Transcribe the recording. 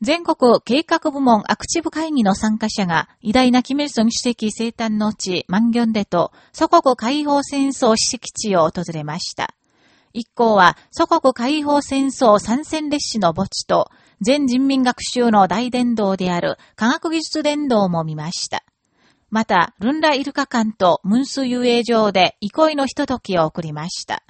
全国計画部門アクティブ会議の参加者が偉大なキメ・ルソン主席生誕の地、マンギョンデと祖国解放戦争史跡地を訪れました。一行は祖国解放戦争参戦列士の墓地と全人民学習の大伝道である科学技術伝道も見ました。また、ルンライルカ館とムンス遊泳場で憩いのひとときを送りました。